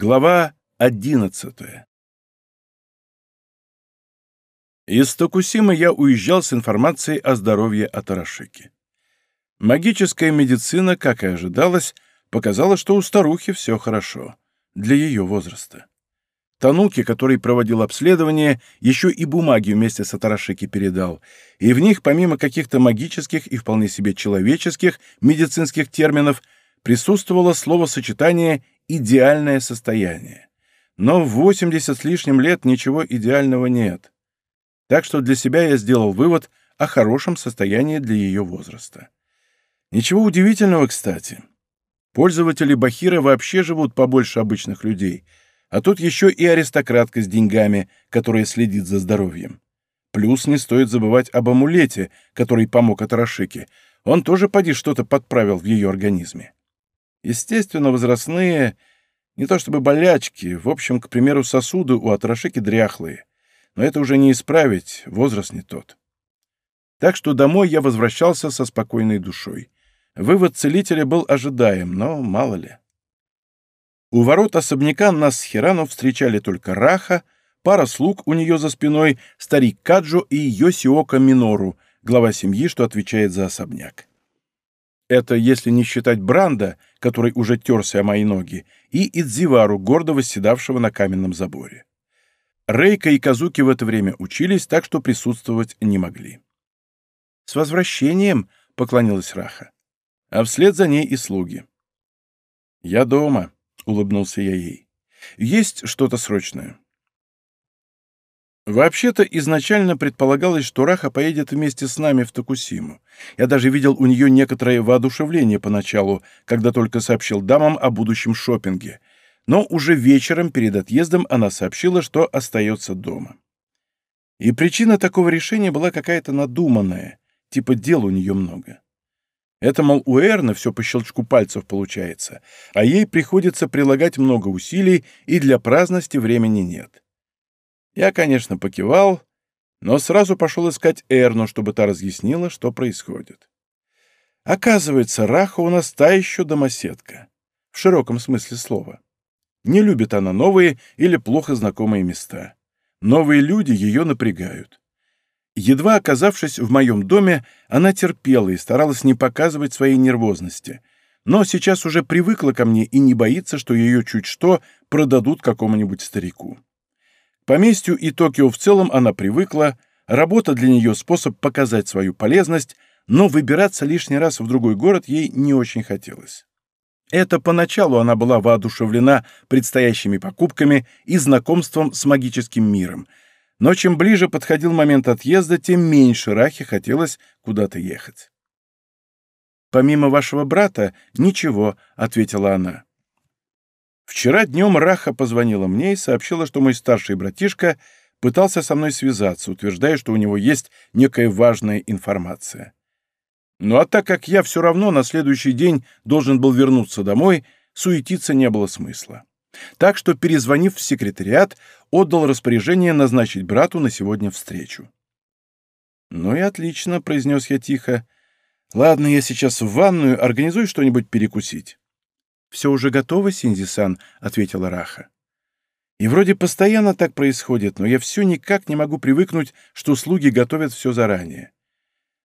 Глава одиннадцатая Из Токусимы я уезжал с информацией о здоровье Атарашики. Магическая медицина, как и ожидалось, показала, что у старухи все хорошо, для ее возраста. Тануки, который проводил обследование, еще и бумаги вместе с Атарашики передал, и в них, помимо каких-то магических и вполне себе человеческих медицинских терминов, присутствовало словосочетание идеальное состояние. Но в 80 с лишним лет ничего идеального нет. Так что для себя я сделал вывод о хорошем состоянии для ее возраста. Ничего удивительного, кстати. Пользователи Бахира вообще живут побольше обычных людей, а тут еще и аристократка с деньгами, которая следит за здоровьем. Плюс не стоит забывать об амулете, который помог Атарашике. Он тоже, поди, что-то подправил в ее организме. Естественно, возрастные, не то чтобы болячки, в общем, к примеру, сосуды у Атарашики дряхлые. Но это уже не исправить, возраст не тот. Так что домой я возвращался со спокойной душой. Вывод целителя был ожидаем, но мало ли. У ворот особняка нас с Хирану встречали только Раха, пара слуг у нее за спиной, старик Каджо и Йосиока Минору, глава семьи, что отвечает за особняк. Это если не считать Бранда, который уже терся о мои ноги, и Идзивару, гордо восседавшего на каменном заборе. Рейка и Казуки в это время учились, так что присутствовать не могли. «С возвращением!» — поклонилась Раха. А вслед за ней и слуги. «Я дома», — улыбнулся я ей. «Есть что-то срочное?» Вообще-то изначально предполагалось, что Раха поедет вместе с нами в Токусиму. Я даже видел у нее некоторое воодушевление поначалу, когда только сообщил дамам о будущем шопинге. Но уже вечером перед отъездом она сообщила, что остается дома. И причина такого решения была какая-то надуманная, типа дел у нее много. Это, мол, у Эрна все по щелчку пальцев получается, а ей приходится прилагать много усилий, и для праздности времени нет. Я, конечно, покивал, но сразу пошел искать Эрну, чтобы та разъяснила, что происходит. Оказывается, Раха у нас та еще домоседка. В широком смысле слова. Не любит она новые или плохо знакомые места. Новые люди ее напрягают. Едва оказавшись в моем доме, она терпела и старалась не показывать своей нервозности. Но сейчас уже привыкла ко мне и не боится, что ее чуть что продадут какому-нибудь старику поместью и Токио в целом она привыкла, работа для нее способ показать свою полезность, но выбираться лишний раз в другой город ей не очень хотелось. Это поначалу она была воодушевлена предстоящими покупками и знакомством с магическим миром, но чем ближе подходил момент отъезда, тем меньше Рахе хотелось куда-то ехать. «Помимо вашего брата, ничего», — ответила она. Вчера днем Раха позвонила мне и сообщила, что мой старший братишка пытался со мной связаться, утверждая, что у него есть некая важная информация. Ну а так как я все равно на следующий день должен был вернуться домой, суетиться не было смысла. Так что, перезвонив в секретариат, отдал распоряжение назначить брату на сегодня встречу. «Ну и отлично», — произнес я тихо. «Ладно, я сейчас в ванную, организуй что-нибудь перекусить». «Все уже готово, Синдзи-сан», — ответила Раха. «И вроде постоянно так происходит, но я все никак не могу привыкнуть, что слуги готовят все заранее.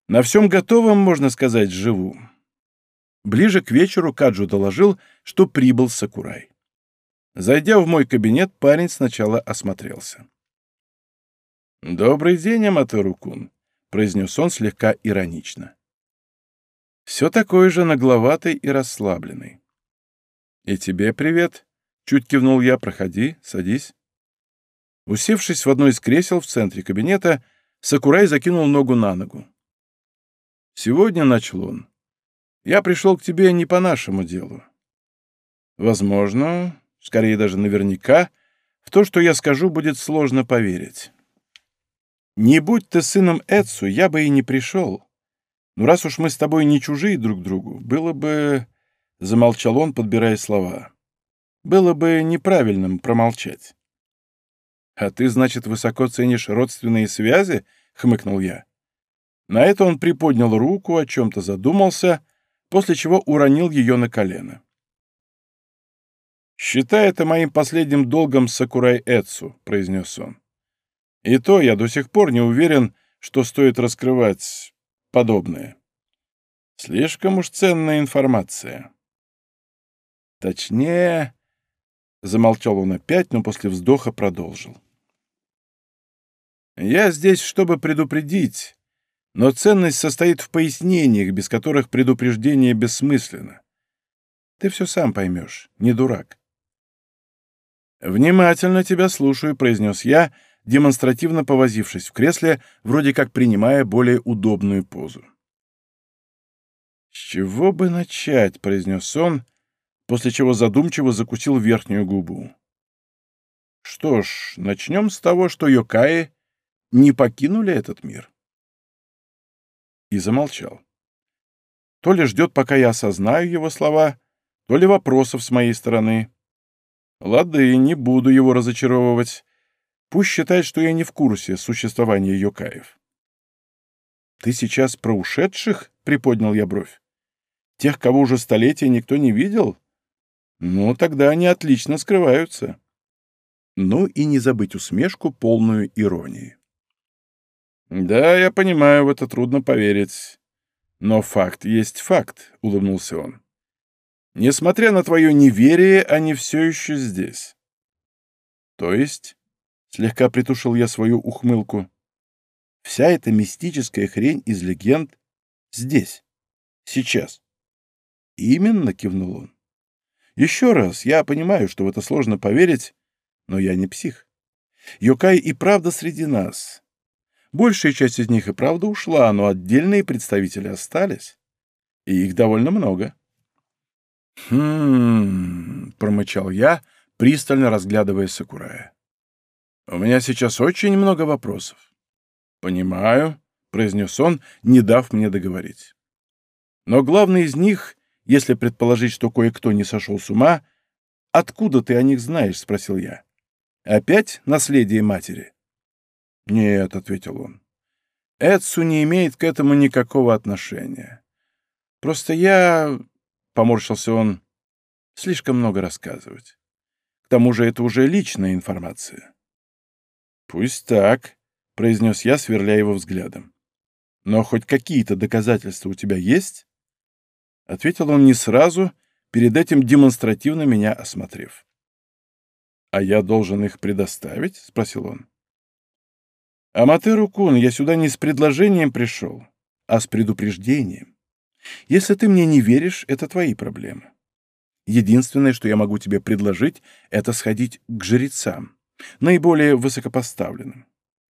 На всем готовом, можно сказать, живу». Ближе к вечеру Каджу доложил, что прибыл Сакурай. Зайдя в мой кабинет, парень сначала осмотрелся. «Добрый день, Аматеру-кун», — произнес он слегка иронично. Все такой же нагловатый и расслабленный. «И тебе привет!» — чуть кивнул я. «Проходи, садись». Усевшись в одно из кресел в центре кабинета, Сакурай закинул ногу на ногу. «Сегодня, — начал он, — я пришел к тебе не по нашему делу. Возможно, скорее даже наверняка, в то, что я скажу, будет сложно поверить. Не будь ты сыном Эцу, я бы и не пришел. Но раз уж мы с тобой не чужие друг другу, было бы... Замолчал он, подбирая слова. Было бы неправильным промолчать. «А ты, значит, высоко ценишь родственные связи?» — хмыкнул я. На это он приподнял руку, о чем-то задумался, после чего уронил ее на колено. «Считай это моим последним долгом Сакурай Эцу», — произнес он. «И то я до сих пор не уверен, что стоит раскрывать подобное. Слишком уж ценная информация». «Точнее...» — замолчал он опять, но после вздоха продолжил. «Я здесь, чтобы предупредить, но ценность состоит в пояснениях, без которых предупреждение бессмысленно. Ты все сам поймешь, не дурак. «Внимательно тебя слушаю», — произнес я, демонстративно повозившись в кресле, вроде как принимая более удобную позу. «С чего бы начать?» — произнес он, после чего задумчиво закусил верхнюю губу. «Что ж, начнем с того, что Йокаи не покинули этот мир». И замолчал. То ли ждет, пока я осознаю его слова, то ли вопросов с моей стороны. Лады, не буду его разочаровывать. Пусть считает, что я не в курсе существования Йокаев. «Ты сейчас про ушедших?» — приподнял я бровь. «Тех, кого уже столетия никто не видел? Ну, тогда они отлично скрываются». Ну и не забыть усмешку, полную иронии. «Да, я понимаю, в это трудно поверить. Но факт есть факт», — улыбнулся он. Несмотря на твое неверие, они все еще здесь. То есть, слегка притушил я свою ухмылку, вся эта мистическая хрень из легенд здесь, сейчас. Именно, кивнул он. Еще раз, я понимаю, что в это сложно поверить, но я не псих. Йокай и правда среди нас. Большая часть из них и правда ушла, но отдельные представители остались. И их довольно много. «Хм...» — промычал я, пристально разглядывая Сакурая. «У меня сейчас очень много вопросов». «Понимаю», — произнес он, не дав мне договорить. «Но главный из них, если предположить, что кое-кто не сошел с ума, откуда ты о них знаешь?» — спросил я. «Опять наследие матери?» «Нет», — ответил он. «Эдсу не имеет к этому никакого отношения. Просто я — поморщился он, — слишком много рассказывать. К тому же это уже личная информация. «Пусть так», — произнес я, сверляя его взглядом. «Но хоть какие-то доказательства у тебя есть?» Ответил он не сразу, перед этим демонстративно меня осмотрев. «А я должен их предоставить?» — спросил он. «Аматеру-кун, я сюда не с предложением пришел, а с предупреждением. Если ты мне не веришь, это твои проблемы. Единственное, что я могу тебе предложить, это сходить к жрецам, наиболее высокопоставленным.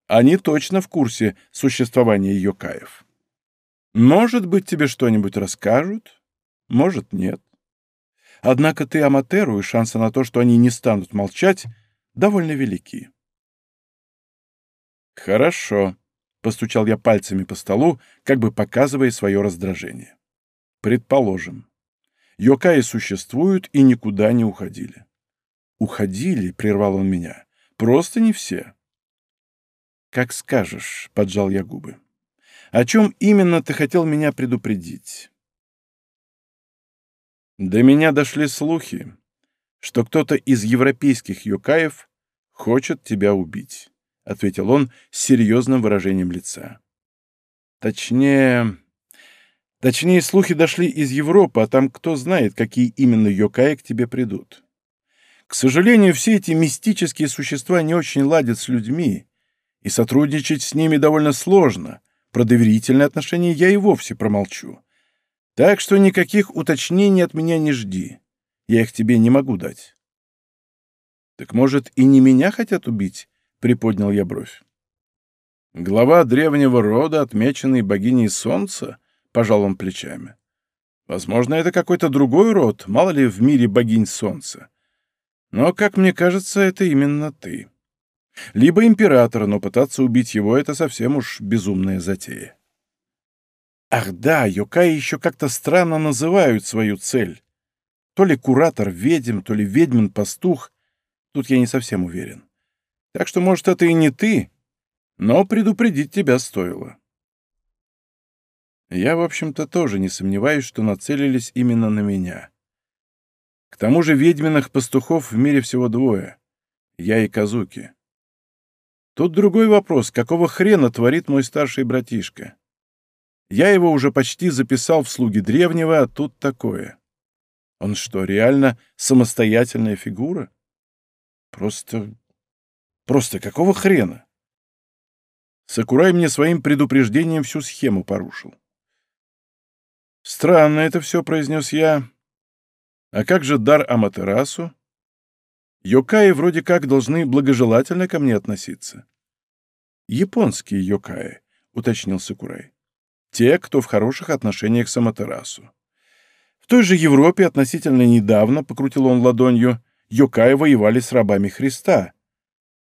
Они точно в курсе существования Йокаев. Может быть, тебе что-нибудь расскажут, может, нет. Однако ты Аматеру, и шансы на то, что они не станут молчать, довольно велики. «Хорошо», — постучал я пальцами по столу, как бы показывая свое раздражение. Предположим. Йокаи существуют и никуда не уходили. «Уходили», — прервал он меня. «Просто не все». «Как скажешь», — поджал я губы. «О чем именно ты хотел меня предупредить?» До меня дошли слухи, что кто-то из европейских йокаев хочет тебя убить, — ответил он с серьезным выражением лица. Точнее, Точнее, слухи дошли из Европы, а там кто знает, какие именно йокаи к тебе придут. К сожалению, все эти мистические существа не очень ладят с людьми, и сотрудничать с ними довольно сложно. Про доверительные отношения я и вовсе промолчу. Так что никаких уточнений от меня не жди. Я их тебе не могу дать. Так может, и не меня хотят убить? Приподнял я бровь. Глава древнего рода, отмеченный богиней солнца, — пожал он плечами. «Возможно, это какой-то другой род, мало ли в мире богинь солнца. Но, как мне кажется, это именно ты. Либо император, но пытаться убить его — это совсем уж безумная затея». Ах да, Йокаи еще как-то странно называют свою цель. То ли куратор ведьм, то ли ведьмин-пастух. Тут я не совсем уверен. Так что, может, это и не ты, но предупредить тебя стоило. Я, в общем-то, тоже не сомневаюсь, что нацелились именно на меня. К тому же ведьминых пастухов в мире всего двое — я и Казуки. Тут другой вопрос, какого хрена творит мой старший братишка? Я его уже почти записал в слуги древнего, а тут такое. Он что, реально самостоятельная фигура? Просто... просто какого хрена? Сакурай мне своим предупреждением всю схему порушил. «Странно это все», — произнес я. «А как же дар Аматерасу? Йокаи вроде как должны благожелательно ко мне относиться». «Японские йокаи», — уточнил Сакурай. «Те, кто в хороших отношениях с Аматерасу. В той же Европе относительно недавно, — покрутил он ладонью, — йокаи воевали с рабами Христа.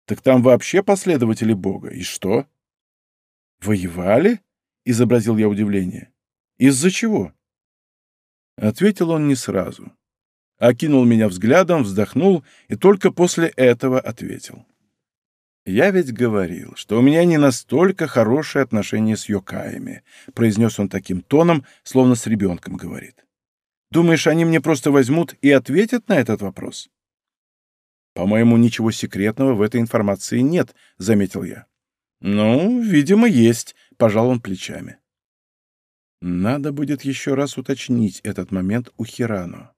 Так там вообще последователи Бога. И что?» «Воевали?» — изобразил я удивление. «Из-за чего?» Ответил он не сразу. Окинул меня взглядом, вздохнул и только после этого ответил. «Я ведь говорил, что у меня не настолько хорошие отношения с йокаями», произнес он таким тоном, словно с ребенком говорит. «Думаешь, они мне просто возьмут и ответят на этот вопрос?» «По-моему, ничего секретного в этой информации нет», — заметил я. «Ну, видимо, есть», — пожал он плечами. Надо будет еще раз уточнить этот момент у Хирану.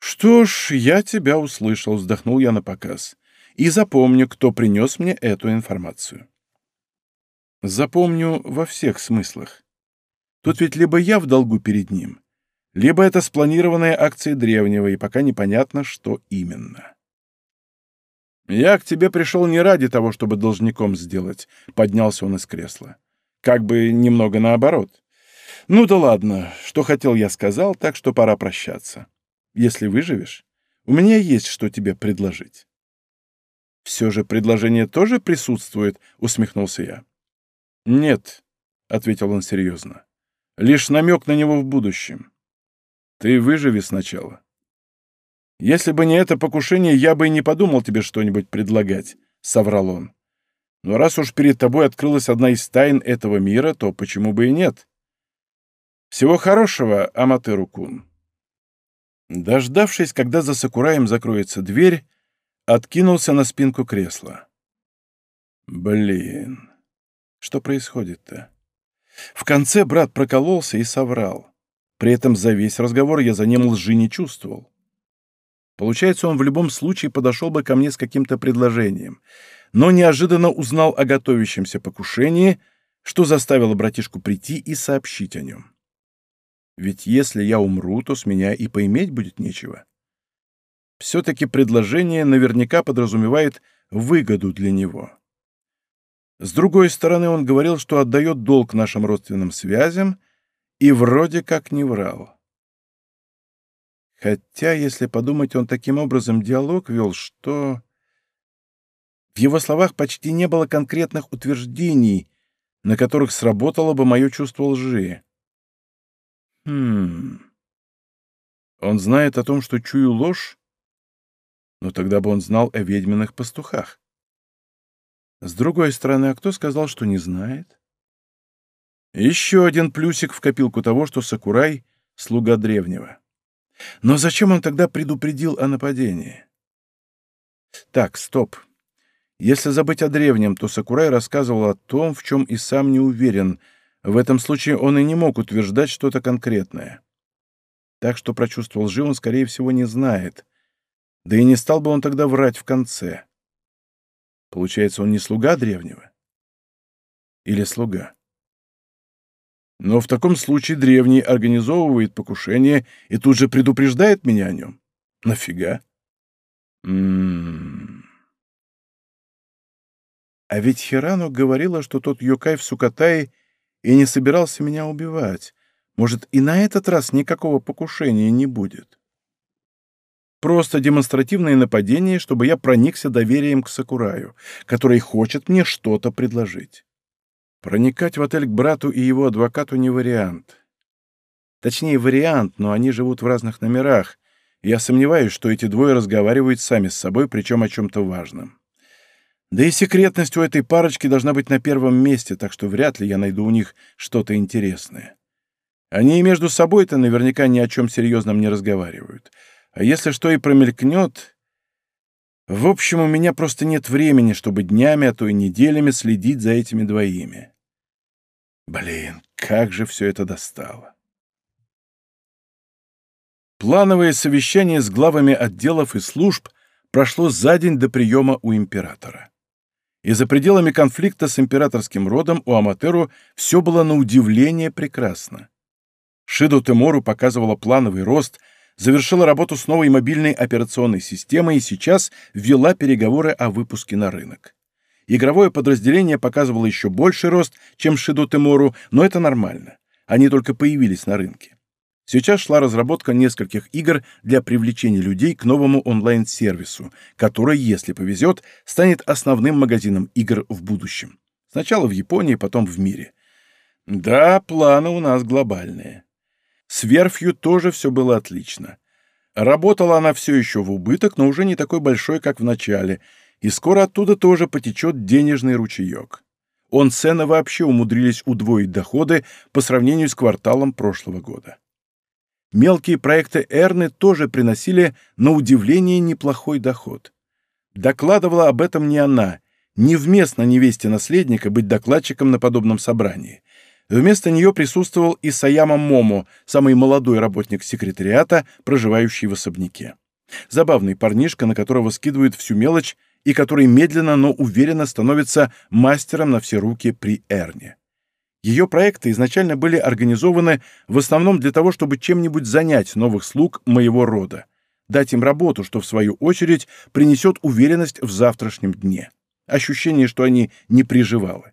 «Что ж, я тебя услышал», — вздохнул я на показ. «И запомню, кто принес мне эту информацию». Запомню во всех смыслах. Тут ведь либо я в долгу перед ним, либо это спланированная акция древнего, и пока непонятно, что именно. «Я к тебе пришел не ради того, чтобы должником сделать», — поднялся он из кресла. «Как бы немного наоборот. Ну да ладно, что хотел я сказал, так что пора прощаться. Если выживешь, у меня есть что тебе предложить». «Все же предложение тоже присутствует?» — усмехнулся я. «Нет», — ответил он серьезно. «Лишь намек на него в будущем. Ты выживи сначала. «Если бы не это покушение, я бы и не подумал тебе что-нибудь предлагать», — соврал он. «Но раз уж перед тобой открылась одна из тайн этого мира, то почему бы и нет? Всего хорошего, Аматеру-кун». Дождавшись, когда за Сакураем закроется дверь, откинулся на спинку кресла. «Блин, что происходит-то?» В конце брат прокололся и соврал. При этом за весь разговор я за ним лжи не чувствовал. Получается, он в любом случае подошел бы ко мне с каким-то предложением, но неожиданно узнал о готовящемся покушении, что заставило братишку прийти и сообщить о нем. Ведь если я умру, то с меня и поиметь будет нечего. Все-таки предложение наверняка подразумевает выгоду для него. С другой стороны, он говорил, что отдает долг нашим родственным связям, и вроде как не врал. Хотя, если подумать, он таким образом диалог вел, что... В его словах почти не было конкретных утверждений, на которых сработало бы мое чувство лжи. Хм... Он знает о том, что чую ложь? Но тогда бы он знал о ведьминых пастухах. С другой стороны, а кто сказал, что не знает? Еще один плюсик в копилку того, что Сакурай — слуга древнего. Но зачем он тогда предупредил о нападении? Так, стоп. Если забыть о древнем, то Сакурай рассказывал о том, в чем и сам не уверен. В этом случае он и не мог утверждать что-то конкретное. Так что про чувство лжи он, скорее всего, не знает. Да и не стал бы он тогда врать в конце. Получается, он не слуга древнего? Или слуга? Но в таком случае древний организовывает покушение и тут же предупреждает меня о нем. Нафига? М-м-м. А ведь Хирану говорила, что тот Йокай в Сукатае и не собирался меня убивать. Может, и на этот раз никакого покушения не будет. Просто демонстративное нападение, чтобы я проникся доверием к Сакураю, который хочет мне что-то предложить. Проникать в отель к брату и его адвокату не вариант. Точнее, вариант, но они живут в разных номерах. я сомневаюсь, что эти двое разговаривают сами с собой, причем о чем-то важном. Да и секретность у этой парочки должна быть на первом месте, так что вряд ли я найду у них что-то интересное. Они и между собой-то наверняка ни о чем серьезном не разговаривают. А если что и промелькнет... В общем, у меня просто нет времени, чтобы днями, а то и неделями следить за этими двоими. Блин, как же все это достало. Плановое совещание с главами отделов и служб прошло за день до приема у императора. И за пределами конфликта с императорским родом у Аматеру все было на удивление прекрасно. Шиду Темору показывала плановый рост, завершила работу с новой мобильной операционной системой и сейчас ввела переговоры о выпуске на рынок. Игровое подразделение показывало еще больший рост, чем Шиду Темору, но это нормально. Они только появились на рынке. Сейчас шла разработка нескольких игр для привлечения людей к новому онлайн-сервису, который, если повезет, станет основным магазином игр в будущем. Сначала в Японии, потом в мире. Да, планы у нас глобальные. С верфью тоже все было отлично. Работала она все еще в убыток, но уже не такой большой, как в начале, и скоро оттуда тоже потечет денежный ручеек. Он цены вообще умудрились удвоить доходы по сравнению с кварталом прошлого года. Мелкие проекты Эрны тоже приносили, на удивление, неплохой доход. Докладывала об этом не она, невместно невесте наследника быть докладчиком на подобном собрании. Вместо нее присутствовал Исаяма Момо, самый молодой работник секретариата, проживающий в особняке. Забавный парнишка, на которого скидывают всю мелочь и который медленно, но уверенно становится мастером на все руки при Эрне. Ее проекты изначально были организованы в основном для того, чтобы чем-нибудь занять новых слуг моего рода, дать им работу, что в свою очередь принесет уверенность в завтрашнем дне, ощущение, что они не приживалы.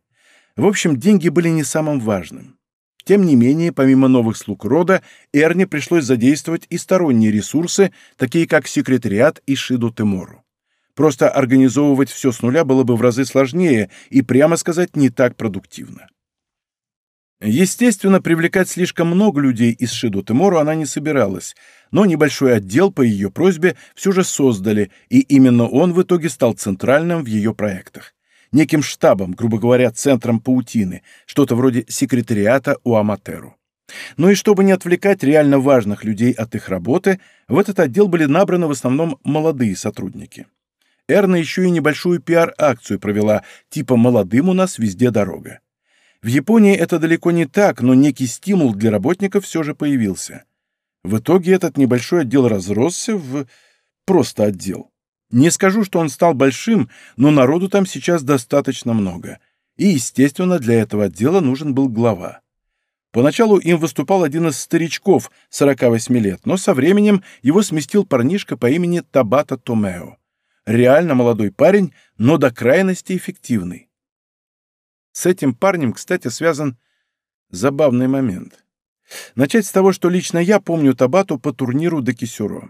В общем, деньги были не самым важным. Тем не менее, помимо новых слуг рода, Эрне пришлось задействовать и сторонние ресурсы, такие как секретариат и Шиду Темору. Просто организовывать все с нуля было бы в разы сложнее и, прямо сказать, не так продуктивно. Естественно, привлекать слишком много людей из Шиду Тимору она не собиралась, но небольшой отдел по ее просьбе все же создали, и именно он в итоге стал центральным в ее проектах. Неким штабом, грубо говоря, центром паутины, что-то вроде секретариата у Аматеру. Ну и чтобы не отвлекать реально важных людей от их работы, в этот отдел были набраны в основном молодые сотрудники. Эрна еще и небольшую пиар-акцию провела, типа «молодым у нас везде дорога». В Японии это далеко не так, но некий стимул для работников все же появился. В итоге этот небольшой отдел разросся в просто отдел. Не скажу, что он стал большим, но народу там сейчас достаточно много. И, естественно, для этого отдела нужен был глава. Поначалу им выступал один из старичков, 48 лет, но со временем его сместил парнишка по имени Табата Томео. Реально молодой парень, но до крайности эффективный. С этим парнем, кстати, связан забавный момент. Начать с того, что лично я помню Табату по турниру до Кисюро.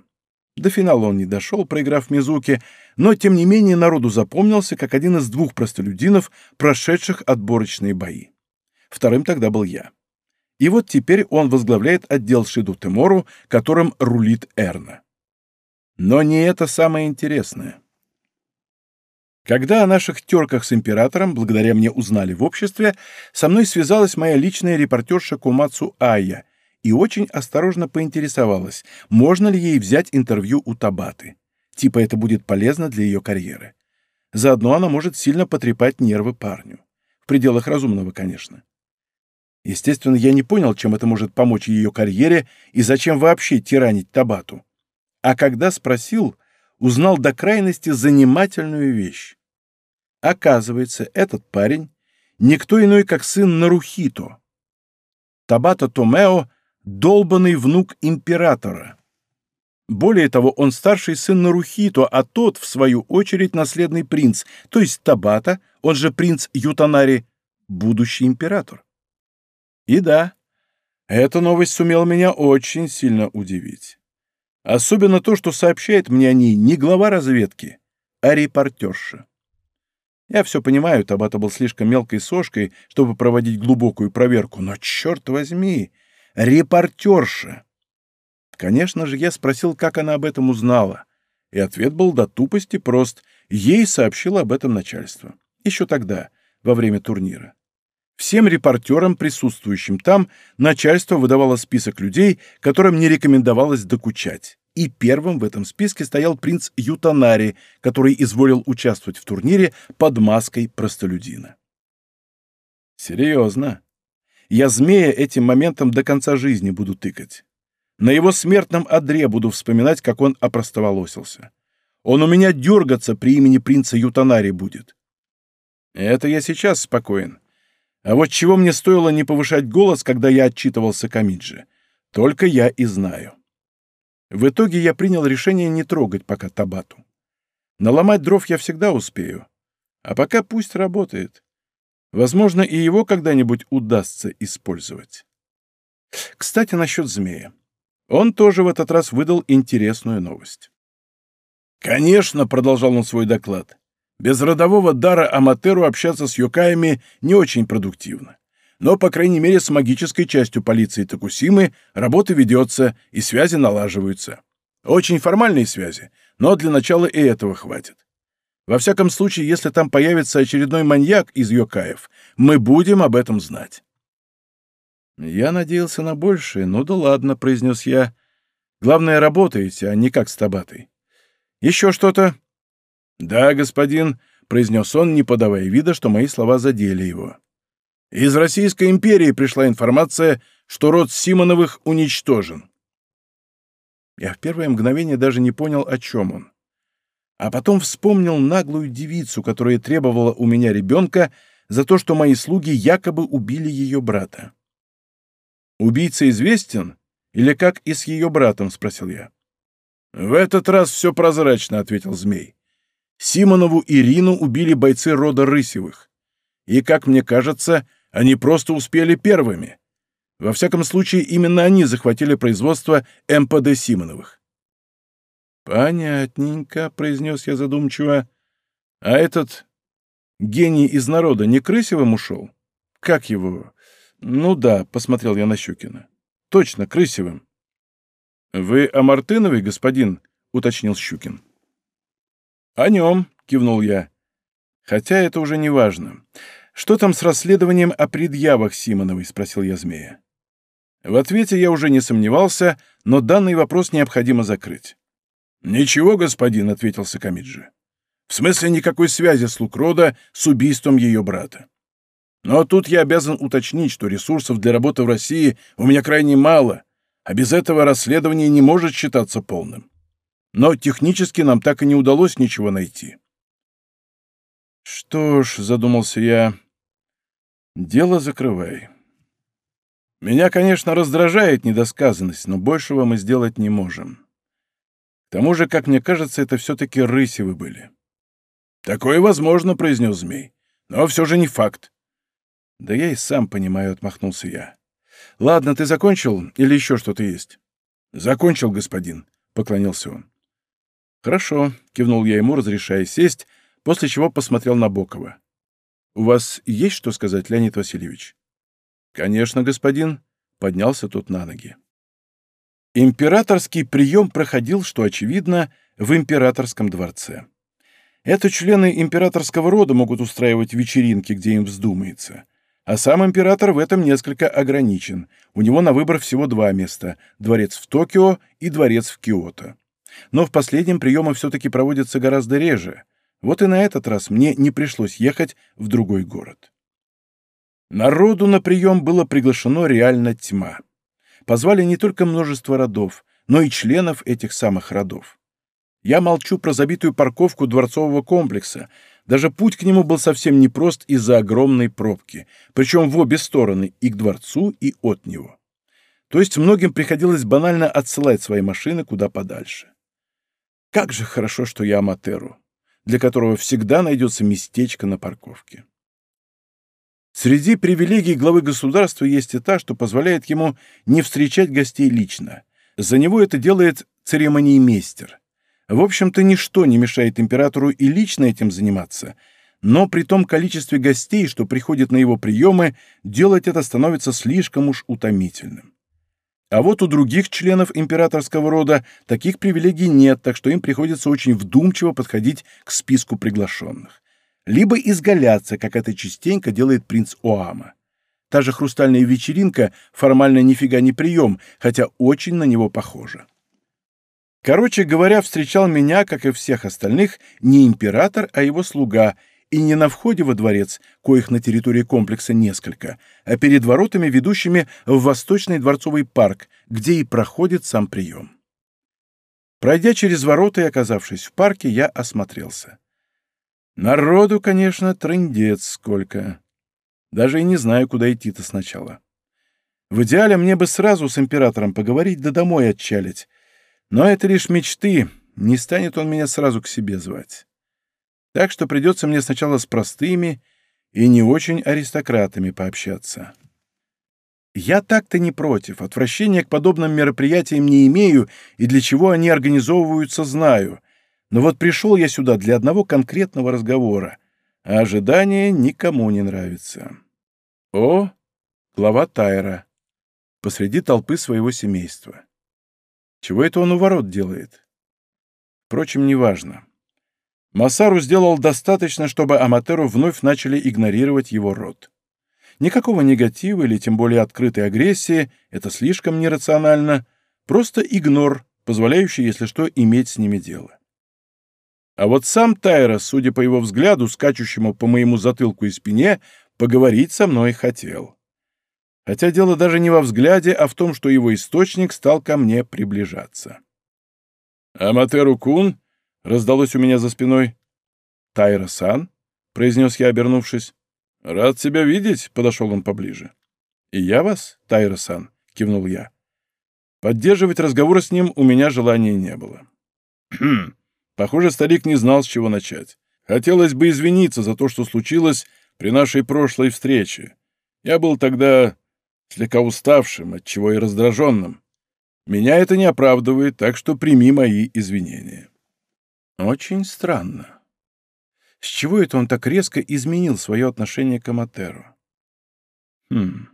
До финала он не дошел, проиграв Мизуки, но, тем не менее, народу запомнился как один из двух простолюдинов, прошедших отборочные бои. Вторым тогда был я. И вот теперь он возглавляет отдел Шиду Темору, которым рулит Эрна. Но не это самое интересное. Когда о наших терках с императором, благодаря мне узнали в обществе, со мной связалась моя личная репортерша Кумацу Ая и очень осторожно поинтересовалась, можно ли ей взять интервью у Табаты. Типа это будет полезно для ее карьеры. Заодно она может сильно потрепать нервы парню. В пределах разумного, конечно. Естественно, я не понял, чем это может помочь ее карьере и зачем вообще тиранить Табату. А когда спросил, узнал до крайности занимательную вещь. Оказывается, этот парень — никто иной, как сын Нарухито. Табата Томео — долбанный внук императора. Более того, он старший сын Нарухито, а тот, в свою очередь, наследный принц, то есть Табата, он же принц Ютанари, будущий император. И да, эта новость сумела меня очень сильно удивить. Особенно то, что сообщает мне о ней не глава разведки, а репортерша. Я все понимаю, Табата был слишком мелкой сошкой, чтобы проводить глубокую проверку, но, черт возьми, репортерша! Конечно же, я спросил, как она об этом узнала, и ответ был до тупости прост. Ей сообщило об этом начальство. Еще тогда, во время турнира. Всем репортерам, присутствующим там, начальство выдавало список людей, которым не рекомендовалось докучать. и первым в этом списке стоял принц Ютанари, который изволил участвовать в турнире под маской простолюдина. Серьезно. Я змея этим моментом до конца жизни буду тыкать. На его смертном одре буду вспоминать, как он опростоволосился. Он у меня дергаться при имени принца Ютанари будет. Это я сейчас спокоен. А вот чего мне стоило не повышать голос, когда я отчитывался Камиджи, только я и знаю. В итоге я принял решение не трогать пока Табату. Наломать дров я всегда успею. А пока пусть работает. Возможно, и его когда-нибудь удастся использовать. Кстати, насчет змея. Он тоже в этот раз выдал интересную новость. «Конечно», — продолжал он свой доклад, — «без родового дара Аматеру общаться с юкаями не очень продуктивно. Но, по крайней мере, с магической частью полиции Токусимы работа ведется и связи налаживаются. Очень формальные связи, но для начала и этого хватит. Во всяком случае, если там появится очередной маньяк из Йокаев, мы будем об этом знать. «Я надеялся на большее, ну да ладно», — произнес я. «Главное, работаете, а не как с Табатой. Еще что-то?» «Да, господин», — произнес он, не подавая вида, что мои слова задели его. «Из Российской империи пришла информация, что род Симоновых уничтожен». Я в первое мгновение даже не понял, о чем он. А потом вспомнил наглую девицу, которая требовала у меня ребенка за то, что мои слуги якобы убили ее брата. «Убийца известен? Или как и с ее братом?» — спросил я. «В этот раз все прозрачно», — ответил Змей. «Симонову Ирину убили бойцы рода Рысевых. И, как мне кажется, они просто успели первыми. Во всяком случае, именно они захватили производство МПД Симоновых». «Понятненько», — произнес я задумчиво. «А этот гений из народа не Крысевым ушел? Как его? «Ну да», — посмотрел я на Щукина. «Точно, Крысевым». «Вы о Мартыновой, господин?» — уточнил Щукин. «О нем», — кивнул я. «Хотя это уже не важно. Что там с расследованием о предъявах Симоновой?» — спросил я змея. В ответе я уже не сомневался, но данный вопрос необходимо закрыть. «Ничего, господин», — ответил Сакамиджи. «В смысле никакой связи с Лукрода с убийством ее брата. Но тут я обязан уточнить, что ресурсов для работы в России у меня крайне мало, а без этого расследование не может считаться полным. Но технически нам так и не удалось ничего найти. Что ж, задумался я, дело закрывай. Меня, конечно, раздражает недосказанность, но большего мы сделать не можем. Тому же, как мне кажется, это все-таки рысевы были. «Такое возможно», — произнес змей, — «но все же не факт. «Да я и сам понимаю», — отмахнулся я. «Ладно, ты закончил или еще что-то есть?» «Закончил, господин», — поклонился он. «Хорошо», — кивнул я ему, разрешая сесть, после чего посмотрел на Бокова. «У вас есть что сказать, Леонид Васильевич?» «Конечно, господин», — поднялся тот на ноги. Императорский прием проходил, что очевидно, в императорском дворце. Это члены императорского рода могут устраивать вечеринки, где им вздумается. А сам император в этом несколько ограничен. У него на выбор всего два места – дворец в Токио и дворец в Киото. Но в последнем приемы все-таки проводятся гораздо реже. Вот и на этот раз мне не пришлось ехать в другой город. Народу на прием было приглашено реально тьма. Позвали не только множество родов, но и членов этих самых родов. Я молчу про забитую парковку дворцового комплекса, даже путь к нему был совсем непрост из-за огромной пробки, причем в обе стороны, и к дворцу, и от него. То есть многим приходилось банально отсылать свои машины куда подальше. Как же хорошо, что я Аматеру, для которого всегда найдется местечко на парковке. Среди привилегий главы государства есть и та, что позволяет ему не встречать гостей лично. За него это делает церемониймейстер. В общем-то, ничто не мешает императору и лично этим заниматься, но при том количестве гостей, что приходят на его приемы, делать это становится слишком уж утомительным. А вот у других членов императорского рода таких привилегий нет, так что им приходится очень вдумчиво подходить к списку приглашенных. Либо изгаляться, как это частенько делает принц Оама. Та же хрустальная вечеринка формально нифига не прием, хотя очень на него похожа. Короче говоря, встречал меня, как и всех остальных, не император, а его слуга, и не на входе во дворец, коих на территории комплекса несколько, а перед воротами, ведущими в Восточный дворцовый парк, где и проходит сам прием. Пройдя через ворота и оказавшись в парке, я осмотрелся. Народу, конечно, трындец сколько. Даже и не знаю, куда идти-то сначала. В идеале мне бы сразу с императором поговорить да домой отчалить. Но это лишь мечты, не станет он меня сразу к себе звать. Так что придется мне сначала с простыми и не очень аристократами пообщаться. Я так-то не против, отвращения к подобным мероприятиям не имею, и для чего они организовываются, знаю. Но вот пришел я сюда для одного конкретного разговора, а ожидание никому не нравится. О, глава Тайра посреди толпы своего семейства. Чего это он у ворот делает? Впрочем, неважно. Масару сделал достаточно, чтобы Аматеру вновь начали игнорировать его род. Никакого негатива или тем более открытой агрессии, это слишком нерационально, просто игнор, позволяющий, если что, иметь с ними дело. А вот сам Тайра, судя по его взгляду, скачущему по моему затылку и спине, поговорить со мной хотел хотя дело даже не во взгляде, а в том, что его источник стал ко мне приближаться. «Аматеру-кун?» — раздалось у меня за спиной. «Тайра-сан?» — произнес я, обернувшись. «Рад тебя видеть», — подошел он поближе. «И я вас, Тайра-сан?» — кивнул я. Поддерживать разговор с ним у меня желания не было. «Хм, похоже, старик не знал, с чего начать. Хотелось бы извиниться за то, что случилось при нашей прошлой встрече. Я был тогда слегка уставшим, отчего и раздраженным. Меня это не оправдывает, так что прими мои извинения. Очень странно. С чего это он так резко изменил свое отношение к Аматеру? Хм.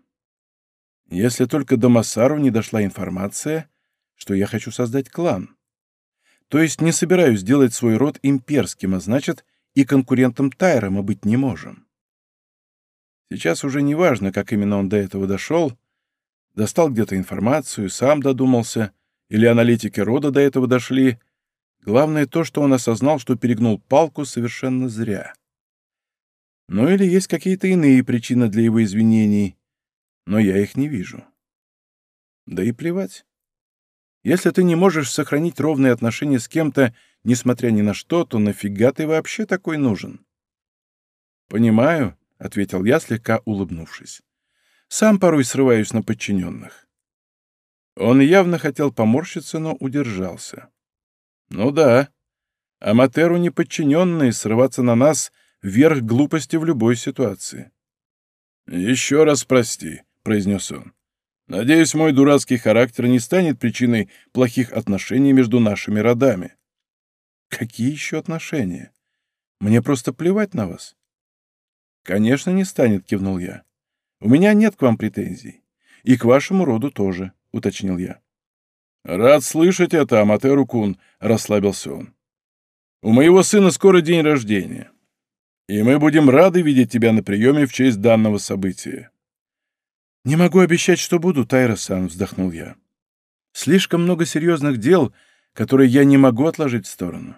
Если только до Массару не дошла информация, что я хочу создать клан. То есть не собираюсь делать свой род имперским, а значит, и конкурентом Тайра мы быть не можем. Сейчас уже не важно, как именно он до этого дошел, достал где-то информацию, сам додумался, или аналитики рода до этого дошли. Главное то, что он осознал, что перегнул палку совершенно зря. Ну или есть какие-то иные причины для его извинений, но я их не вижу. Да и плевать. Если ты не можешь сохранить ровные отношения с кем-то, несмотря ни на что, то нафига ты вообще такой нужен? Понимаю, — ответил я, слегка улыбнувшись. «Сам порой срываюсь на подчиненных». Он явно хотел поморщиться, но удержался. «Ну да, Аматеру неподчиненные, срываться на нас — верх глупости в любой ситуации». «Еще раз прости», — произнес он. «Надеюсь, мой дурацкий характер не станет причиной плохих отношений между нашими родами». «Какие еще отношения? Мне просто плевать на вас. «Конечно, не станет», — кивнул я. «У меня нет к вам претензий. И к вашему роду тоже», — уточнил я. «Рад слышать это, Аматеру-кун», — расслабился он. «У моего сына скоро день рождения, и мы будем рады видеть тебя на приеме в честь данного события». «Не могу обещать, что буду, Тайра-сан», — вздохнул я. «Слишком много серьезных дел, которые я не могу отложить в сторону».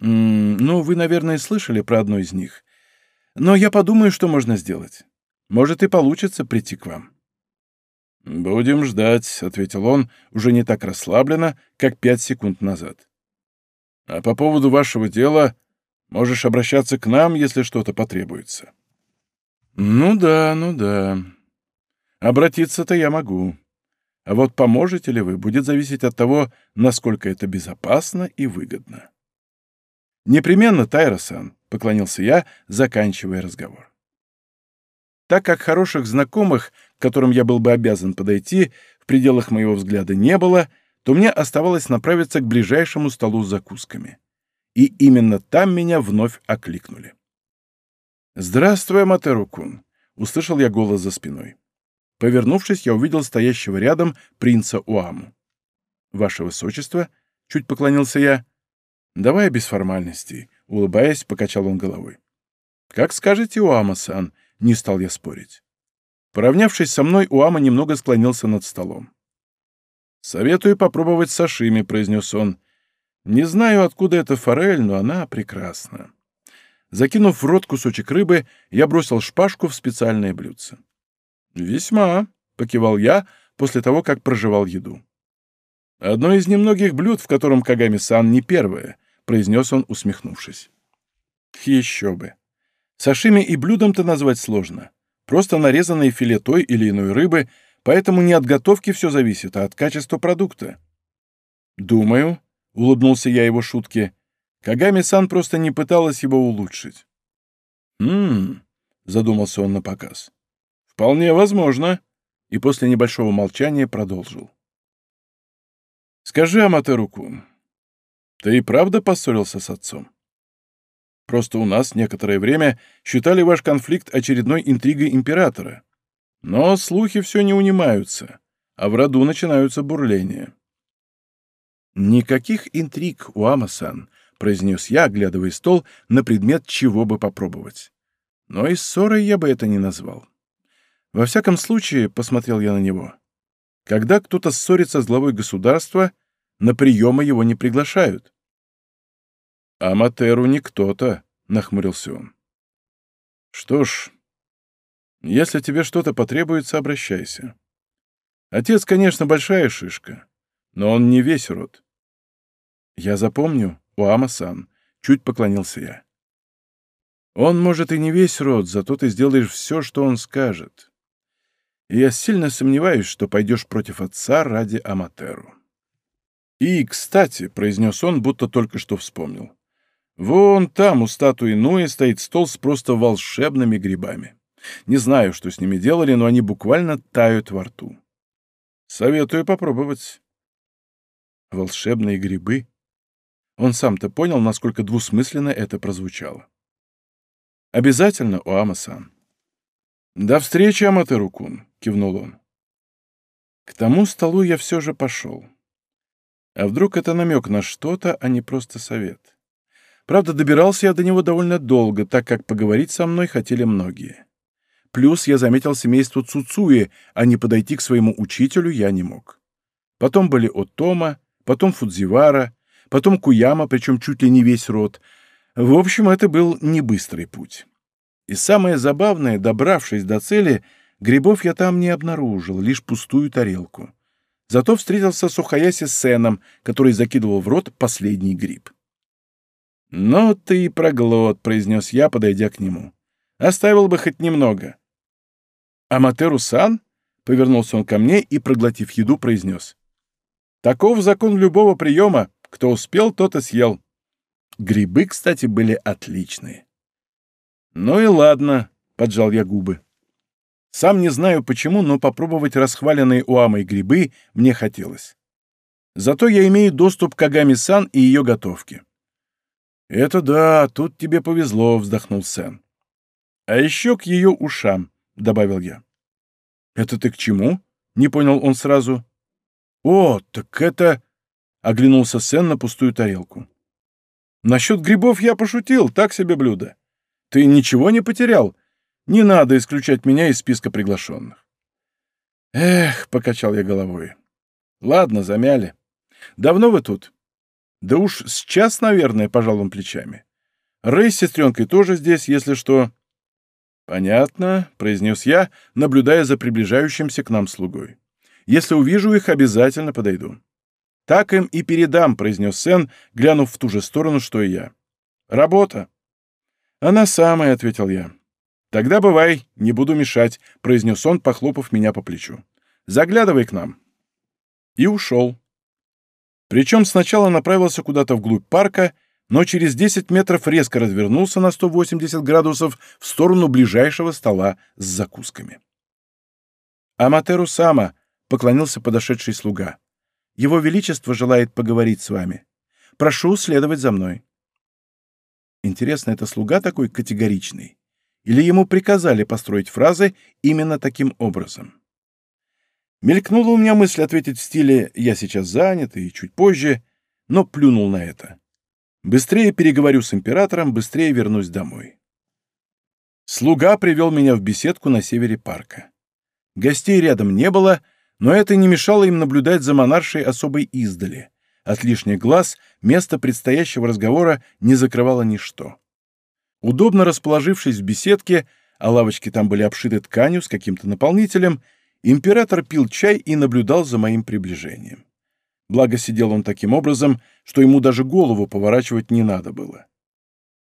М -м, «Ну, вы, наверное, слышали про одно из них. Но я подумаю, что можно сделать. Может, и получится прийти к вам». «Будем ждать», — ответил он, уже не так расслабленно, как пять секунд назад. «А по поводу вашего дела можешь обращаться к нам, если что-то потребуется». «Ну да, ну да. Обратиться-то я могу. А вот поможете ли вы, будет зависеть от того, насколько это безопасно и выгодно». «Непременно, Тайросан», — поклонился я, заканчивая разговор. Так как хороших знакомых, к которым я был бы обязан подойти, в пределах моего взгляда не было, то мне оставалось направиться к ближайшему столу с закусками. И именно там меня вновь окликнули. «Здравствуй, Аматеру-кун!» — услышал я голос за спиной. Повернувшись, я увидел стоящего рядом принца Уаму. «Ваше высочество!» — чуть поклонился я — «Давай без формальностей», — улыбаясь, покачал он головой. «Как скажете, Уама-сан», — не стал я спорить. Поравнявшись со мной, Уама немного склонился над столом. «Советую попробовать сашими», — произнес он. «Не знаю, откуда эта форель, но она прекрасна». Закинув в рот кусочек рыбы, я бросил шпажку в специальное блюдце. «Весьма», — покивал я после того, как прожевал еду. «Одно из немногих блюд, в котором Кагами-сан не первое», — произнес он, усмехнувшись. «Еще бы. Сашими и блюдом-то назвать сложно. Просто нарезанное филе той или иной рыбы, поэтому не от готовки все зависит, а от качества продукта». «Думаю», — улыбнулся я его шутке, — «Кагами-сан просто не пыталась его улучшить». «Ммм», — задумался он на показ. «Вполне возможно», — и после небольшого молчания продолжил. «Скажи, Аматеруку, ты и правда поссорился с отцом?» Просто у нас некоторое время считали ваш конфликт очередной интригой императора. Но слухи все не унимаются, а в роду начинаются бурления. «Никаких интриг, Уама-сан», — произнес я, оглядывая стол на предмет чего бы попробовать. Но и ссорой я бы это не назвал. Во всяком случае, — посмотрел я на него, — когда кто-то ссорится с главой государства, на приемы его не приглашают. «Аматеру не кто-то», — нахмурился он. «Что ж, если тебе что-то потребуется, обращайся. Отец, конечно, большая шишка, но он не весь род». «Я запомню, Уама-сан», — чуть поклонился я. «Он, может, и не весь род, зато ты сделаешь все, что он скажет. И я сильно сомневаюсь, что пойдешь против отца ради Аматеру». «И, кстати», — произнес он, будто только что вспомнил, Вон там у статуи Нуи стоит стол с просто волшебными грибами. Не знаю, что с ними делали, но они буквально тают во рту. Советую попробовать. Волшебные грибы? Он сам-то понял, насколько двусмысленно это прозвучало. «Обязательно, Оама-сан». «До встречи, Аматеру-кун», — кивнул он. К тому столу я все же пошел. А вдруг это намек на что-то, а не просто совет? Правда, добирался я до него довольно долго, так как поговорить со мной хотели многие. Плюс я заметил семейство Цуцуи, а не подойти к своему учителю я не мог. Потом были Отома, потом Фудзивара, потом Куяма, причем чуть ли не весь род. В общем, это был не быстрый путь. И самое забавное, добравшись до цели, грибов я там не обнаружил, лишь пустую тарелку. Зато встретился с Ухаяси Сеном, который закидывал в рот последний гриб. «Ну ты и проглот», — произнес я, подойдя к нему. «Оставил бы хоть немного». «Аматеру-сан?» — повернулся он ко мне и, проглотив еду, произнес. «Таков закон любого приема. Кто успел, тот и съел». Грибы, кстати, были отличные. «Ну и ладно», — поджал я губы. Сам не знаю почему, но попробовать расхваленные Уамой грибы мне хотелось. Зато я имею доступ к Агами-сан и ее готовке. «Это да, тут тебе повезло», — вздохнул Сэн. «А еще к ее ушам», — добавил я. «Это ты к чему?» — не понял он сразу. «О, так это...» — оглянулся Сэн на пустую тарелку. «Насчет грибов я пошутил, так себе блюдо. Ты ничего не потерял. Не надо исключать меня из списка приглашенных». «Эх», — покачал я головой. «Ладно, замяли. Давно вы тут?» Да уж с час, наверное, пожал он плечами. Рэй с сестренкой тоже здесь, если что. Понятно, произнес я, наблюдая за приближающимся к нам слугой. Если увижу их, обязательно подойду. Так им и передам, произнес Сен, глянув в ту же сторону, что и я. Работа. Она самая, ответил я. Тогда бывай, не буду мешать, произнес он, похлопав меня по плечу. Заглядывай к нам. И ушел. Причем сначала направился куда-то вглубь парка, но через 10 метров резко развернулся на 180 градусов в сторону ближайшего стола с закусками. «Аматеру Сама», — поклонился подошедший слуга. «Его Величество желает поговорить с вами. Прошу следовать за мной». Интересно, это слуга такой категоричный? Или ему приказали построить фразы именно таким образом? Мелькнула у меня мысль ответить в стиле «я сейчас занят» и чуть позже, но плюнул на это. Быстрее переговорю с императором, быстрее вернусь домой. Слуга привел меня в беседку на севере парка. Гостей рядом не было, Но это не мешало им наблюдать за монаршей особой издали. От лишних глаз место предстоящего разговора не закрывало ничто. Удобно расположившись в беседке, а лавочки там были обшиты тканью с каким-то наполнителем, император пил чай и наблюдал за моим приближением. Благо сидел он таким образом, что ему даже голову поворачивать не надо было.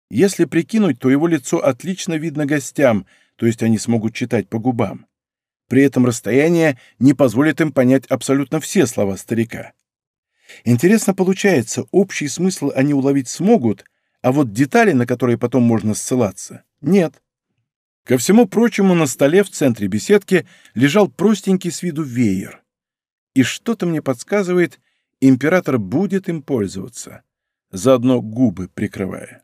Если прикинуть, то его лицо отлично видно гостям, то есть они смогут читать по губам. При этом расстояние не позволит им понять абсолютно все слова старика. Интересно получается, общий смысл они уловить смогут, а вот детали, на которые потом можно ссылаться, нет. Ко всему прочему, на столе в центре беседки лежал простенький с виду веер. И что-то мне подсказывает, император будет им пользоваться, заодно губы прикрывая.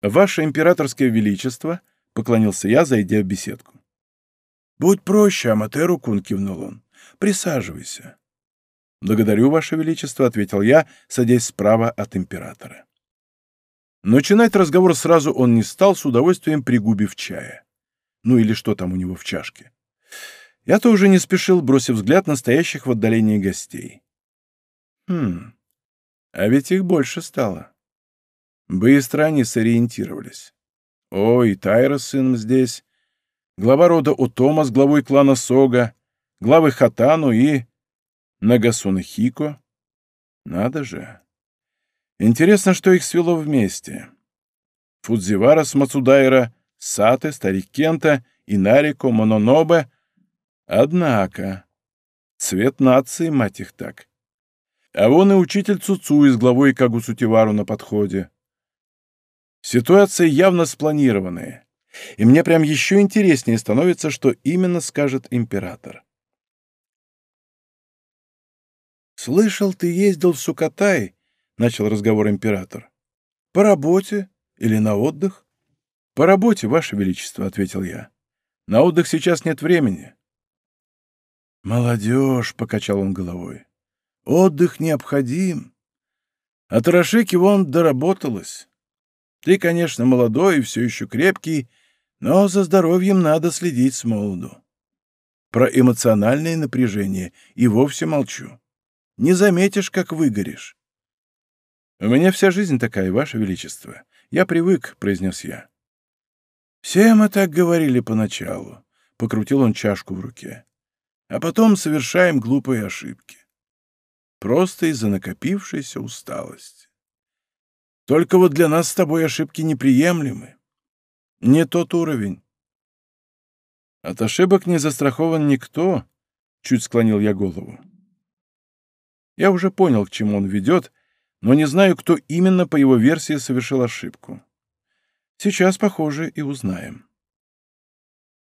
«Ваше императорское величество», — поклонился я, зайдя в беседку. «Будь проще, Аматеру Кун», — кивнул он. «Присаживайся». «Благодарю, Ваше Величество», — ответил я, садясь справа от императора. Начинать разговор сразу он не стал, с удовольствием пригубив чая. Ну или что там у него в чашке. Я тоже не спешил, бросив взгляд на стоящих в отдалении гостей. Хм, а ведь их больше стало. Быстро они сориентировались. О, и Тайра с сыном здесь, глава рода Отома с главой клана Сога, главы Хатану и... Нагасуна Хико. Надо же. Интересно, что их свело вместе. Фудзивара с Мацудайра, Саты, Старик Кента, Инарико, Мононобе. Однако... Цвет нации, мать их так. А вон и учитель Цуцу из главой Кагусутивару на подходе. Ситуация явно спланированная, и мне прям еще интереснее становится, что именно скажет император. «Слышал, ты ездил в Сукатай?» — начал разговор император. «По работе или на отдых?» «По работе, Ваше Величество», — ответил я. «На отдых сейчас нет времени». «Молодежь», — покачал он головой. «Отдых необходим. А Тарашеки вон доработалась. Ты, конечно, молодой и все еще крепкий, но за здоровьем надо следить с молоду. Про эмоциональное напряжение и вовсе молчу. Не заметишь, как выгоришь. «У меня вся жизнь такая, Ваше Величество. Я привык», — произнес я. «Все мы так говорили поначалу», — покрутил он чашку в руке. «А потом совершаем глупые ошибки. Просто из-за накопившейся усталости. Только вот для нас с тобой ошибки неприемлемы. Не тот уровень. От ошибок не застрахован никто, — чуть склонил я голову. Я уже понял, к чему он ведет, но не знаю, кто именно по его версии совершил ошибку. Сейчас, похоже, и узнаем.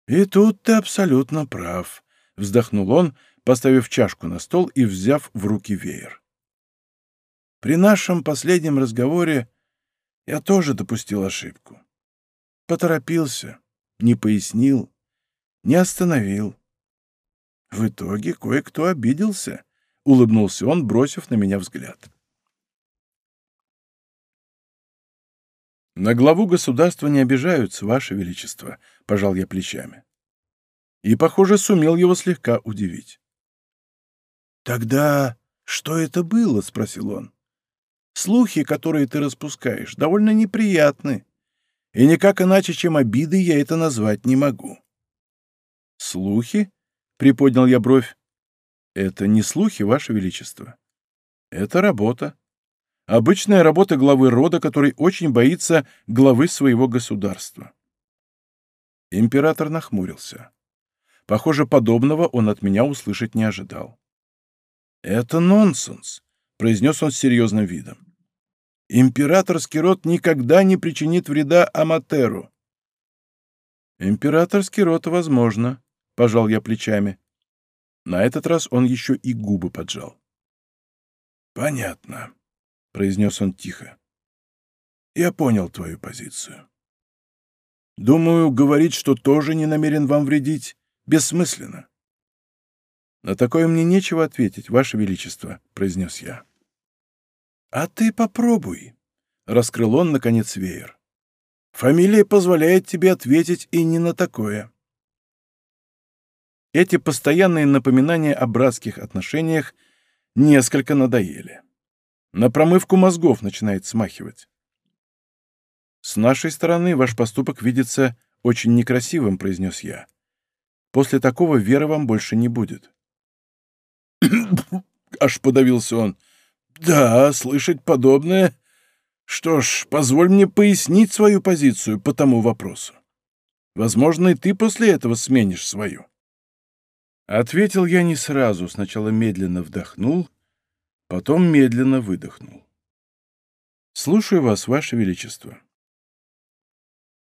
«И тут ты абсолютно прав», — вздохнул он, поставив чашку на стол и взяв в руки веер. При нашем последнем разговоре я тоже допустил ошибку. Поторопился, не пояснил, не остановил. В итоге кое-кто обиделся, — улыбнулся он, бросив на меня взгляд. «На главу государства не обижаются, Ваше Величество», — пожал я плечами. И, похоже, сумел его слегка удивить. «Тогда что это было?» — спросил он. Слухи, которые ты распускаешь, довольно неприятны, и никак иначе, чем обиды, я это назвать не могу». «Слухи?» — приподнял я бровь. «Это не слухи, Ваше Величество. Это работа. Обычная работа главы рода, который очень боится главы своего государства». Император нахмурился. Похоже, подобного он от меня услышать не ожидал. «Это нонсенс произнес он с серьезным видом. «Императорский род никогда не причинит вреда Аматеру». «Императорский род, возможно», — пожал я плечами. На этот раз он еще и губы поджал. «Понятно», — произнес он тихо. «Я понял твою позицию. Думаю, говорить, что тоже не намерен вам вредить, бессмысленно». «На такое мне нечего ответить, Ваше Величество», — произнес я. «А ты попробуй», — раскрыл он, наконец, веер. «Фамилия позволяет тебе ответить и не на такое». Эти постоянные напоминания о братских отношениях несколько надоели. На промывку мозгов начинает смахивать. «С нашей стороны ваш поступок видится очень некрасивым», — произнес я. «После такого веры вам больше не будет». Аж подавился он. «Да, слышать подобное. Что ж, позволь мне пояснить свою позицию по тому вопросу. Возможно, и ты после этого сменишь свою». Ответил я не сразу, сначала медленно вдохнул, потом медленно выдохнул. «Слушаю вас, Ваше Величество».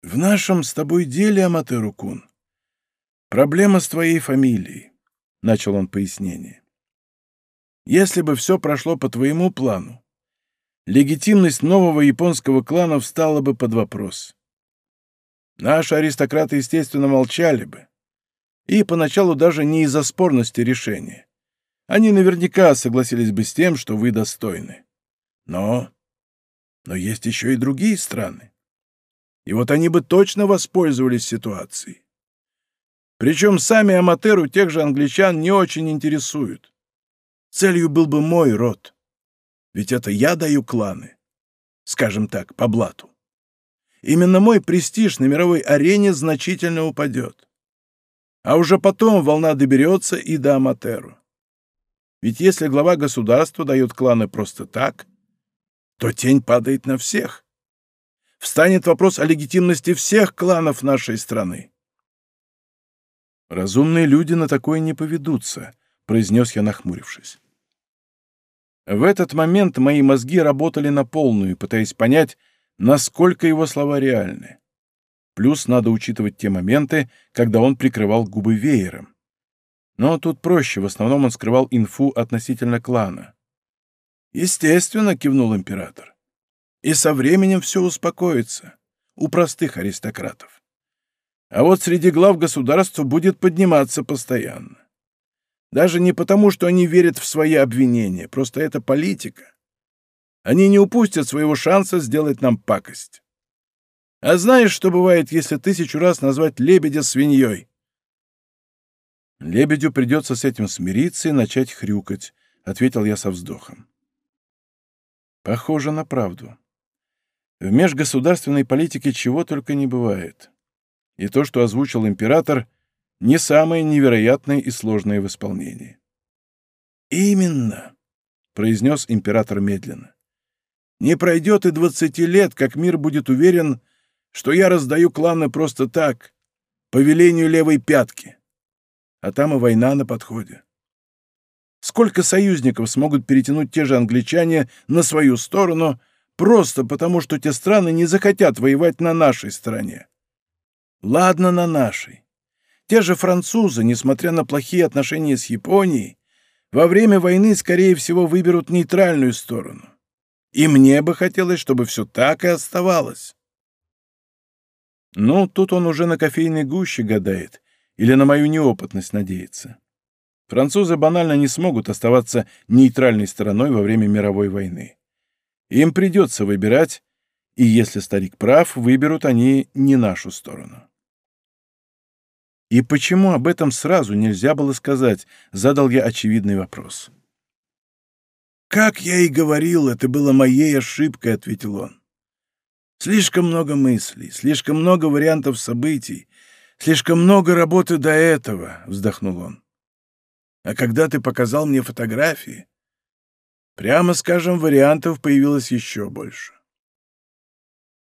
В нашем с тобой деле, Аматеру-кун, проблема с твоей фамилией, — начал он пояснение. Если бы все прошло по твоему плану, легитимность нового японского клана встала бы под вопрос. Наши аристократы, естественно, молчали бы. И поначалу даже не из-за спорности решения. Они наверняка согласились бы с тем, что вы достойны. Но... Но есть еще и другие страны. И вот они бы точно воспользовались ситуацией. Причем сами аматеру тех же англичан не очень интересуют. Целью был бы мой род. Ведь это я даю кланы. Скажем так, по блату. Именно мой престиж на мировой арене значительно упадет. А уже потом волна доберется и до Аматеру. Ведь если глава государства дает кланы просто так, то тень падает на всех встанет вопрос о легитимности всех кланов нашей страны. «Разумные люди на такое не поведутся», — произнес я, нахмурившись. В этот момент мои мозги работали на полную, пытаясь понять, насколько его слова реальны. Плюс надо учитывать те моменты, когда он прикрывал губы веером. Но тут проще, в основном он скрывал инфу относительно клана. «Естественно», — кивнул император и со временем все успокоится у простых аристократов. А вот среди глав государства будет подниматься постоянно. Даже не потому, что они верят в свои обвинения, просто это политика. Они не упустят своего шанса сделать нам пакость. А знаешь, что бывает, если тысячу раз назвать лебедя свиньей? Лебедю придется с этим смириться и начать хрюкать, — ответил я со вздохом. Похоже на правду. В межгосударственной политике чего только не бывает. И то, что озвучил император, не самое невероятное и сложное в исполнении. «Именно», — произнес император медленно. «Не пройдет и двадцати лет, как мир будет уверен, что я раздаю кланы просто так, по велению левой пятки. А там и война на подходе. Сколько союзников смогут перетянуть те же англичане на свою сторону, Просто потому, что те страны не захотят воевать на нашей стороне. Ладно, на нашей. Те же французы, несмотря на плохие отношения с Японией, во время войны, скорее всего, выберут нейтральную сторону. И мне бы хотелось, чтобы все так и оставалось. Ну, тут он уже на кофейной гуще гадает или на мою неопытность надеется. Французы банально не смогут оставаться нейтральной стороной во время мировой войны. Им придется выбирать, и если старик прав, выберут они не нашу сторону. «И почему об этом сразу нельзя было сказать?» — задал я очевидный вопрос. «Как я и говорил, это было моей ошибкой», — ответил он. «Слишком много мыслей, слишком много вариантов событий, слишком много работы до этого», — вздохнул он. «А когда ты показал мне фотографии, Прямо скажем, вариантов появилось еще больше.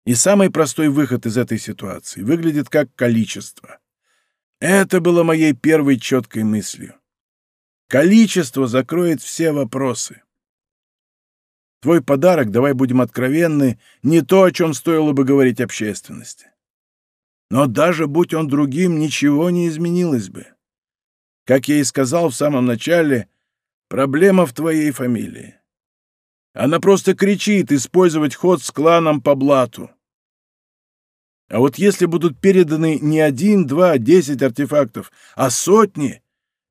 И самый простой выход из этой ситуации выглядит как количество. Это было моей первой четкой мыслью. Количество закроет все вопросы. Твой подарок, давай будем откровенны, не то, о чем стоило бы говорить общественности. Но даже будь он другим, ничего не изменилось бы. Как я и сказал в самом начале, Проблема в твоей фамилии. Она просто кричит использовать ход с кланом по блату. А вот если будут переданы не один, два, десять артефактов, а сотни,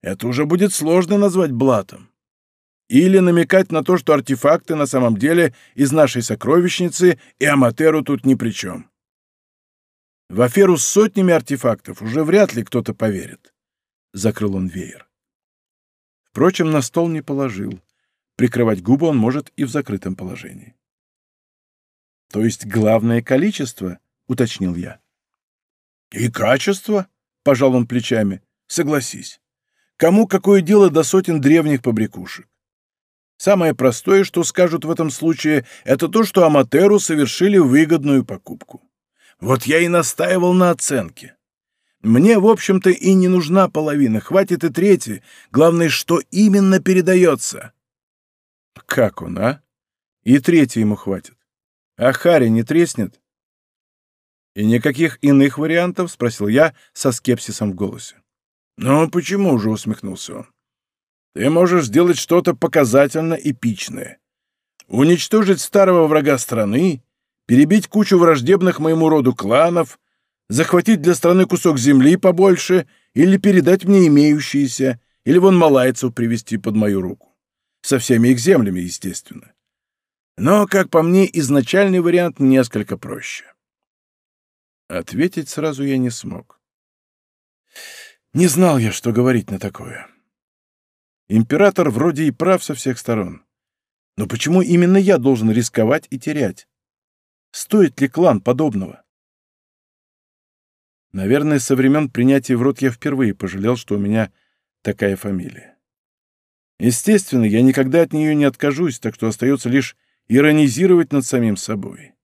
это уже будет сложно назвать блатом. Или намекать на то, что артефакты на самом деле из нашей сокровищницы, и Аматеру тут ни при чем. В аферу с сотнями артефактов уже вряд ли кто-то поверит. — закрыл он веер. Впрочем, на стол не положил. Прикрывать губы он может и в закрытом положении. «То есть главное количество?» — уточнил я. «И качество?» — пожал он плечами. «Согласись. Кому какое дело до сотен древних побрякушек? Самое простое, что скажут в этом случае, это то, что Аматеру совершили выгодную покупку. Вот я и настаивал на оценке. Мне, в общем-то, и не нужна половина, хватит и трети. Главное, что именно передается. Как он, а? И третий ему хватит. А Харри не треснет? И никаких иных вариантов? Спросил я со скепсисом в голосе. Ну, почему же, усмехнулся он. Ты можешь сделать что-то показательно эпичное. Уничтожить старого врага страны, перебить кучу враждебных моему роду кланов, захватить для страны кусок земли побольше или передать мне имеющиеся, или вон малайцев привести под мою руку. Со всеми их землями, естественно. Но, как по мне, изначальный вариант несколько проще. Ответить сразу я не смог. Не знал я, что говорить на такое. Император вроде и прав со всех сторон. Но почему именно я должен рисковать и терять? Стоит ли клан подобного? Наверное, со времен принятия в рот я впервые пожалел, что у меня такая фамилия. Естественно, я никогда от нее не откажусь, так что остается лишь иронизировать над самим собой.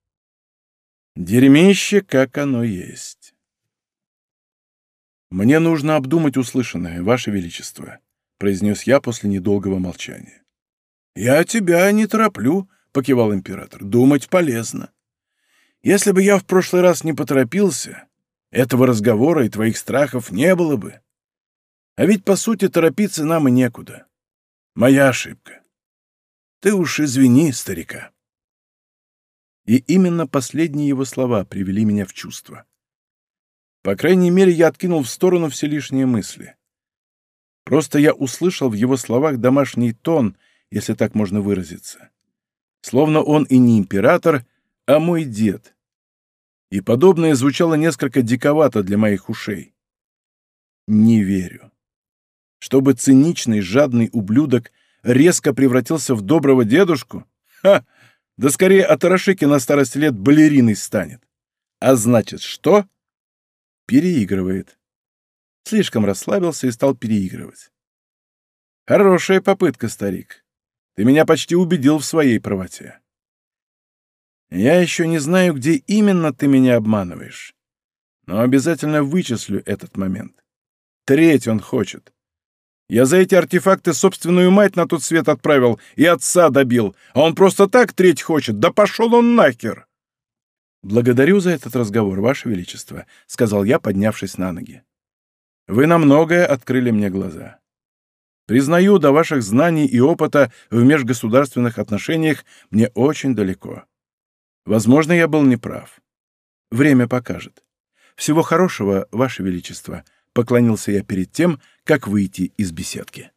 Дерьмище, как оно есть. «Мне нужно обдумать услышанное, Ваше Величество», — произнес я после недолгого молчания. «Я тебя не тороплю», — покивал император. «Думать полезно. Если бы я в прошлый раз не поторопился, этого разговора и твоих страхов не было бы. А ведь, по сути, торопиться нам и некуда. Моя ошибка. Ты уж извини, старика. И именно последние его слова привели меня в чувство. По крайней мере, я откинул в сторону все лишние мысли. Просто я услышал в его словах домашний тон, если так можно выразиться. Словно он и не император, а мой дед, и подобное звучало несколько диковато для моих ушей. Не верю. Чтобы циничный, жадный ублюдок резко превратился в доброго дедушку? Ха! Да скорее от на старости лет балериной станет. А значит, что? Переигрывает. Слишком расслабился и стал переигрывать. Хорошая попытка, старик. Ты меня почти убедил в своей правоте. Я еще не знаю, где именно ты меня обманываешь. Но обязательно вычислю этот момент. Треть он хочет. Я за эти артефакты собственную мать на тот свет отправил и отца добил, а он просто так треть хочет. Да пошел он нахер!» «Благодарю за этот разговор, Ваше Величество», — сказал я, поднявшись на ноги. «Вы на многое открыли мне глаза. Признаю, до ваших знаний и опыта в межгосударственных отношениях мне очень далеко. Возможно, я был неправ. Время покажет. Всего хорошего, Ваше Величество, поклонился я перед тем, как выйти из беседки.